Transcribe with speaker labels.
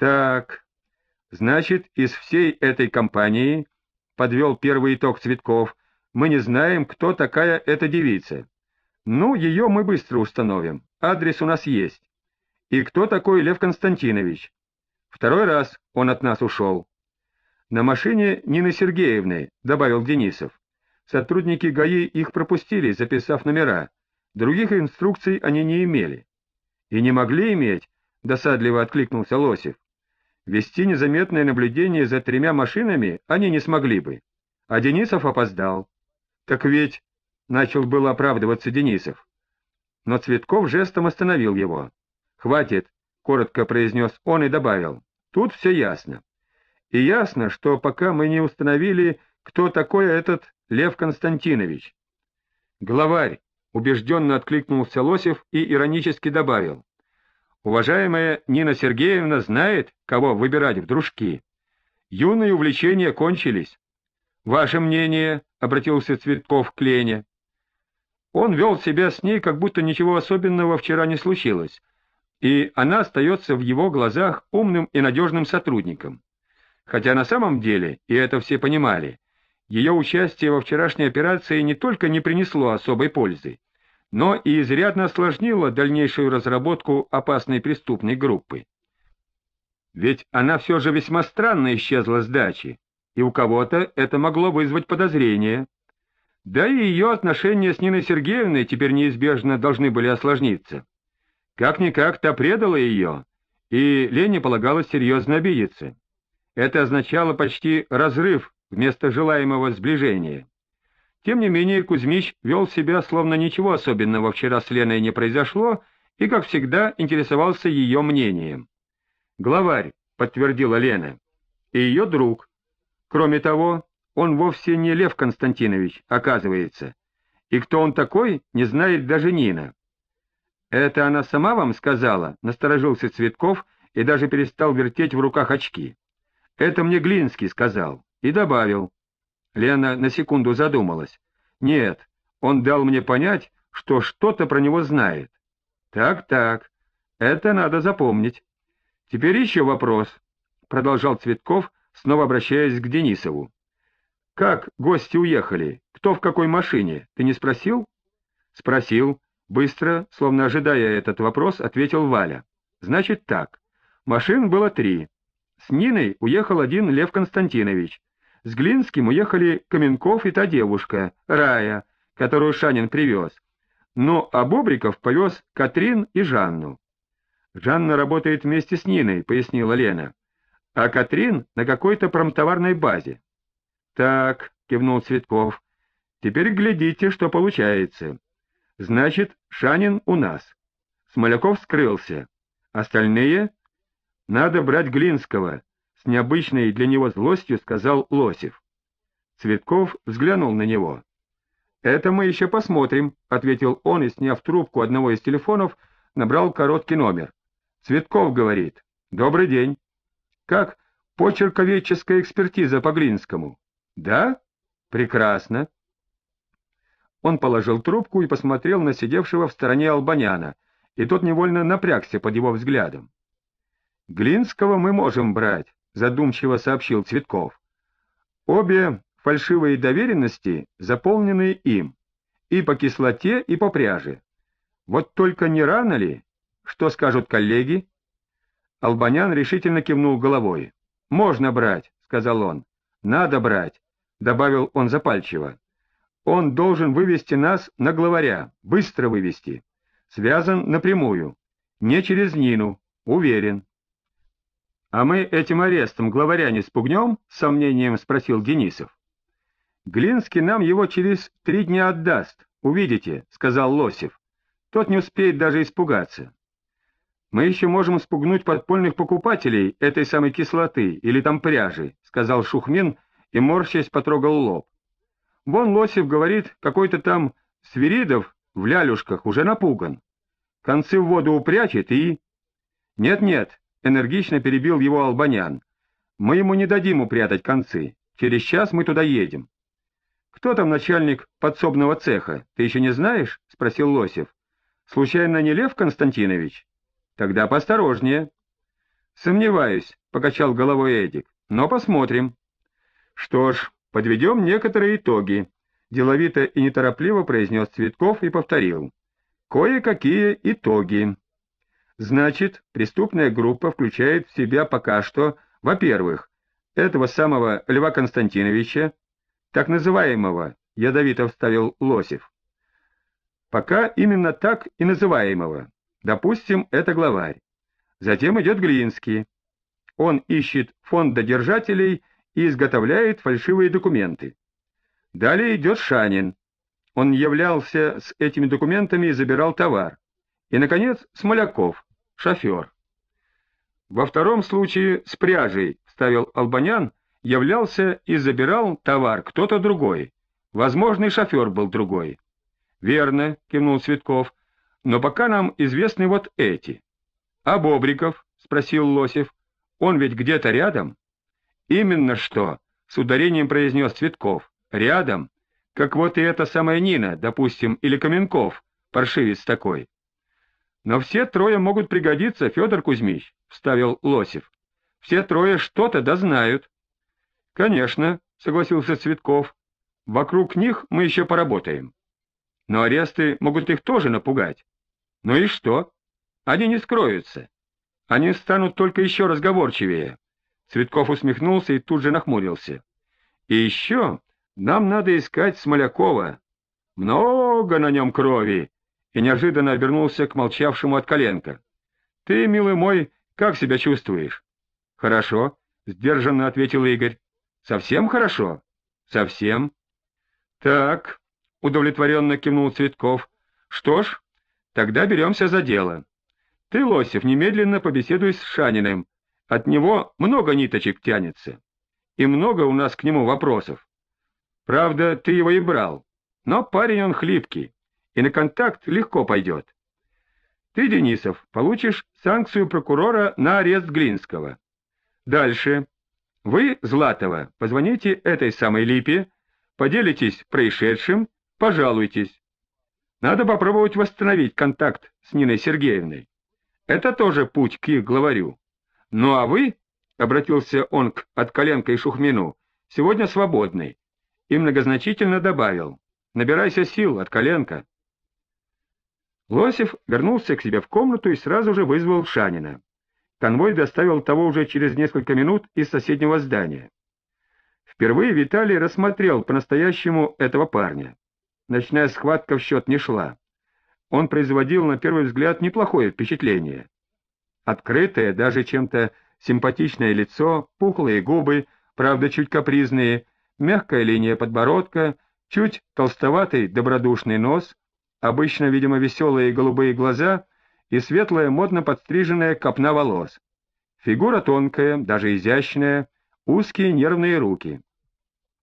Speaker 1: Так, значит, из всей этой компании, подвел первый итог Цветков, мы не знаем, кто такая эта девица. Ну, ее мы быстро установим, адрес у нас есть. И кто такой Лев Константинович? Второй раз он от нас ушел. На машине Нины Сергеевны, добавил Денисов. Сотрудники ГАИ их пропустили, записав номера. Других инструкций они не имели. И не могли иметь, досадливо откликнулся Лосев. Вести незаметное наблюдение за тремя машинами они не смогли бы. А Денисов опоздал. Так ведь, — начал был оправдываться Денисов. Но Цветков жестом остановил его. «Хватит», — коротко произнес он и добавил. «Тут все ясно. И ясно, что пока мы не установили, кто такой этот Лев Константинович». «Главарь», — убежденно откликнулся Лосев и иронически добавил. «Уважаемая Нина Сергеевна знает, кого выбирать в дружки. Юные увлечения кончились. Ваше мнение, — обратился Цветков к Лене. Он вел себя с ней, как будто ничего особенного вчера не случилось, и она остается в его глазах умным и надежным сотрудником. Хотя на самом деле, и это все понимали, ее участие во вчерашней операции не только не принесло особой пользы, но и изрядно осложнило дальнейшую разработку опасной преступной группы. Ведь она все же весьма странно исчезла с дачи, и у кого-то это могло вызвать подозрение. Да и ее отношения с Ниной Сергеевной теперь неизбежно должны были осложниться. Как-никак та предала ее, и Лене полагалось серьезно обидеться. Это означало почти разрыв вместо желаемого сближения. Тем не менее Кузьмич вел себя, словно ничего особенного вчера с Леной не произошло, и, как всегда, интересовался ее мнением. «Главарь», — подтвердила Лена, — «и ее друг, Кроме того, он вовсе не Лев Константинович, оказывается. И кто он такой, не знает даже Нина. «Это она сама вам сказала?» — насторожился Цветков и даже перестал вертеть в руках очки. «Это мне Глинский сказал». И добавил. Лена на секунду задумалась. «Нет, он дал мне понять, что что-то про него знает». «Так-так, это надо запомнить. Теперь еще вопрос», — продолжал Цветков, снова обращаясь к Денисову. — Как гости уехали? Кто в какой машине? Ты не спросил? — Спросил. Быстро, словно ожидая этот вопрос, ответил Валя. — Значит так. Машин было три. С Ниной уехал один Лев Константинович. С Глинским уехали Каменков и та девушка, Рая, которую Шанин привез. Но а Бобриков повез Катрин и Жанну. «Жанна работает вместе с Ниной», — пояснила Лена а Катрин на какой-то промтоварной базе. — Так, — кивнул Цветков, — теперь глядите, что получается. Значит, Шанин у нас. Смоляков скрылся. Остальные? Надо брать Глинского, — с необычной для него злостью сказал Лосев. Цветков взглянул на него. — Это мы еще посмотрим, — ответил он и, сняв трубку одного из телефонов, набрал короткий номер. Цветков говорит. — Добрый день. Как почерковедческая экспертиза по Глинскому? Да? Прекрасно. Он положил трубку и посмотрел на сидевшего в стороне Албаняна, и тот невольно напрягся под его взглядом. «Глинского мы можем брать», — задумчиво сообщил Цветков. «Обе фальшивые доверенности заполнены им, и по кислоте, и по пряже. Вот только не рано ли? Что скажут коллеги?» Албанян решительно кивнул головой. «Можно брать», — сказал он. «Надо брать», — добавил он запальчиво. «Он должен вывести нас на главаря, быстро вывести. Связан напрямую, не через Нину, уверен». «А мы этим арестом главаря не спугнем?» — с сомнением спросил Денисов. «Глинский нам его через три дня отдаст, увидите», — сказал Лосев. «Тот не успеет даже испугаться». Мы еще можем спугнуть подпольных покупателей этой самой кислоты или там пряжи, — сказал Шухмин и, морщась, потрогал лоб. Вон Лосев говорит, какой-то там Свиридов в лялюшках уже напуган. Концы в воду упрячет и... Нет-нет, — энергично перебил его Албанян. Мы ему не дадим упрятать концы. Через час мы туда едем. — Кто там начальник подсобного цеха, ты еще не знаешь? — спросил Лосев. — Случайно не Лев Константинович? Тогда поосторожнее. Сомневаюсь, — покачал головой Эдик, — но посмотрим. Что ж, подведем некоторые итоги, — деловито и неторопливо произнес Цветков и повторил. Кое-какие итоги. Значит, преступная группа включает в себя пока что, во-первых, этого самого Льва Константиновича, так называемого, ядовито вставил Лосев. Пока именно так и называемого. Допустим, это главарь. Затем идет Глинский. Он ищет фондодержателей и изготовляет фальшивые документы. Далее идет Шанин. Он являлся с этими документами и забирал товар. И, наконец, Смоляков, шофер. Во втором случае с пряжей, ставил Албанян, являлся и забирал товар кто-то другой. Возможный шофер был другой. Верно, кивнул Цветков, но пока нам известны вот эти. А Бобриков? спросил Лосев. Он ведь где-то рядом? Именно что, с ударением произнес Цветков. Рядом, как вот и эта самая Нина, допустим, или Каменков, паршивец такой. Но все трое могут пригодиться, Федор Кузьмич, вставил Лосев. Все трое что-то да знают. Конечно, согласился Цветков. Вокруг них мы еще поработаем. Но аресты могут их тоже напугать. Ну и что? Они не скроются. Они станут только еще разговорчивее. Цветков усмехнулся и тут же нахмурился. И еще нам надо искать Смолякова. Много на нем крови. И неожиданно обернулся к молчавшему от коленка. Ты, милый мой, как себя чувствуешь? Хорошо, сдержанно ответил Игорь. Совсем хорошо? Совсем. Так, — удовлетворенно кивнул Цветков. — Что ж, тогда беремся за дело. Ты, Лосев, немедленно побеседуй с Шаниным. От него много ниточек тянется. И много у нас к нему вопросов. Правда, ты его и брал. Но парень он хлипкий, и на контакт легко пойдет. Ты, Денисов, получишь санкцию прокурора на арест Глинского. Дальше. Вы, Златова, позвоните этой самой Липе, поделитесь происшедшим Пожалуйтесь. Надо попробовать восстановить контакт с Ниной Сергеевной. Это тоже путь к их главарю. Ну а вы, — обратился он к Отколенко и Шухмину, — сегодня свободный. И многозначительно добавил, — набирайся сил, Отколенко. Лосев вернулся к себе в комнату и сразу же вызвал Шанина. Конвой доставил того уже через несколько минут из соседнего здания. Впервые Виталий рассмотрел по-настоящему этого парня. Ночная схватка в счет не шла. Он производил на первый взгляд неплохое впечатление. Открытое, даже чем-то симпатичное лицо, пухлые губы, правда чуть капризные, мягкая линия подбородка, чуть толстоватый добродушный нос, обычно, видимо, веселые голубые глаза и светлая модно подстриженная копна волос. Фигура тонкая, даже изящная, узкие нервные руки.